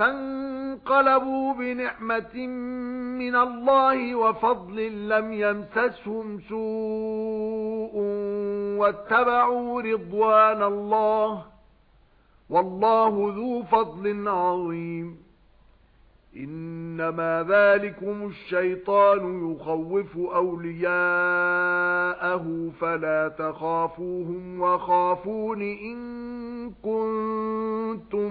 فانقلبوا بنعمة من الله وفضل لم يمسسهم سوء واتبعوا رضوان الله والله ذو فضل عظيم. إنما ذلكم الشيطان يخوف أولياءه فلا تخافوهم وخافون إن كنتم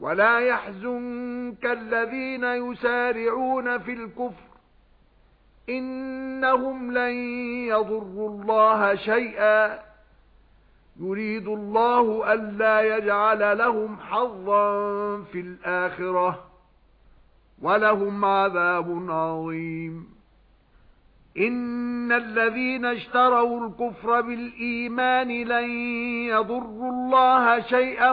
ولا يحزنك الذين يسارعون في الكفر. إنهم لن يضروا الله شيئا. يريد الله ألا يجعل لهم حظا في الآخرة. ولهم عذاب عظيم. إن الذين اشتروا الكفر بالإيمان لن يضروا الله شيئا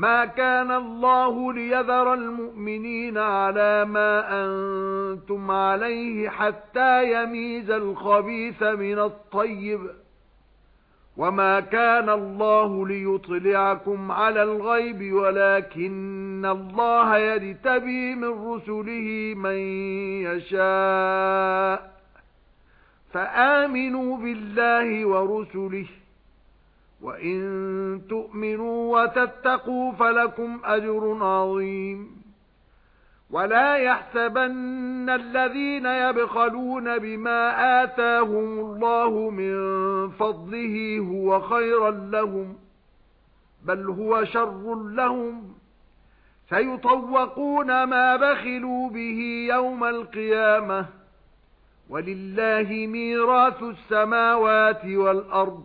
ما كان الله ليذر المؤمنين على ما أنتم عليه حتى يميز الخبيث من الطيب. وما كان الله ليطلعكم على الغيب ولكن الله يجتبي من رسله من يشاء. فآمنوا بالله ورسله. وإن تؤمنوا وتتقوا فلكم أجر عظيم. ولا يحسبن الذين يبخلون بما آتاهم الله من فضله هو خيرا لهم بل هو شر لهم. سيطوقون ما بخلوا به يوم القيامة. ولله ميراث السماوات والأرض.